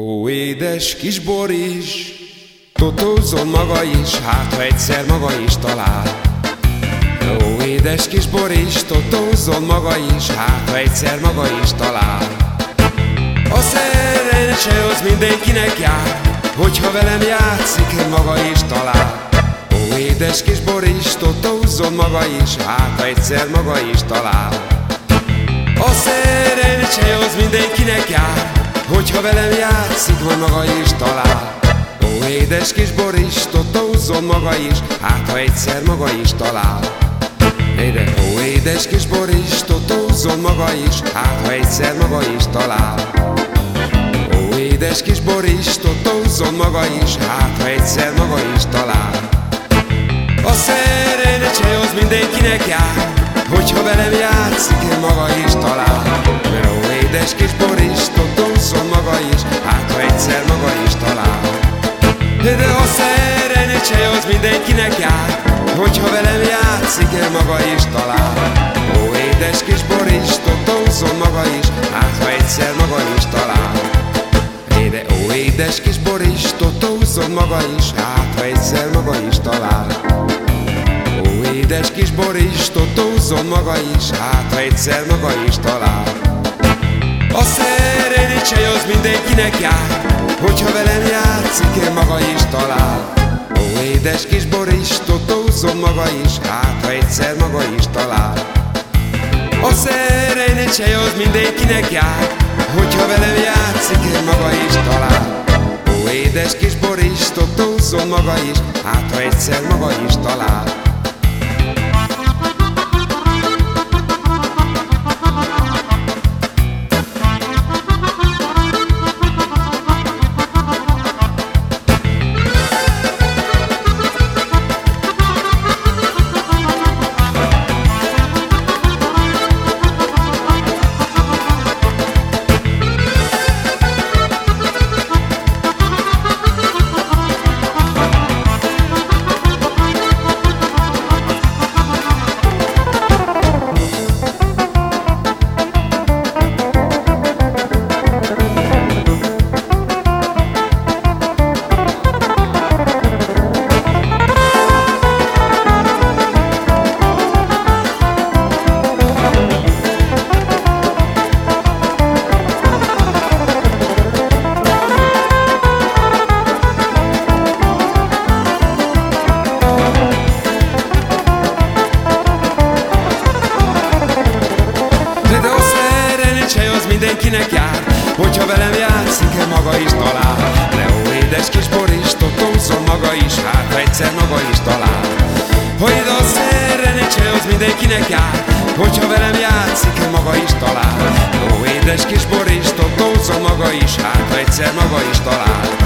Ó, édes kis Boris, totózzon maga is, hát ha egyszer maga is talál. Ó, édes kis Boris, totózzon maga is, hát ha egyszer maga is talál. A szerencse az mindenkinek jár, hogyha velem játszik, maga is talál. Ó, édes kis Boris, totózzon maga is, hát ha egyszer maga is talál. A szerencse az mindenkinek jár, Hogyha velem játszik, majd maga is talál. Ó, édes kis Boris, totózzon maga is Hát, ha egyszer maga is talál. Éde, ó, édes kis Boris, totózzon maga is Hát, ha egyszer maga is talál. Ó, édes kis Boris, totózzon maga is Hát, ha egyszer maga is talál. A szerencse az mindenkinek jár Hogyha velem egyszer maga is talál. De a szerencse az mindenkinek jár Hogyha velem játszik, maga is talál. Ó, édes kis Boris, totózzon maga is Hát, ha egyszer maga is talál. Éde, ó, édes kis Boris, totózzon maga is Hát, ha egyszer maga is talál. Édes kis Boris, totózzon maga is, hát ha egyszer maga is talál. Az mindenkinek jár, hogyha velem játszik, maga is talál. Ó, édes kis Boris, totózzon maga is, hát ha egyszer maga is talál. A szerencse az mindenkinek jár, hogyha velem játszik, maga is talál. Ó, édes kis Boris, totózzon maga is, hát ha egyszer maga is talál. Mindenkinek jár Hogyha velem játszik, maga is talál. Leo édes kis Boris, Totószon maga is Hát, ha egyszer maga is talál. Hogy a szerencse az mindenkinek jár Hogyha velem játszik, maga is talál. Ó, édes kis Boris, Totószon maga is Hát, ha egyszer maga is talál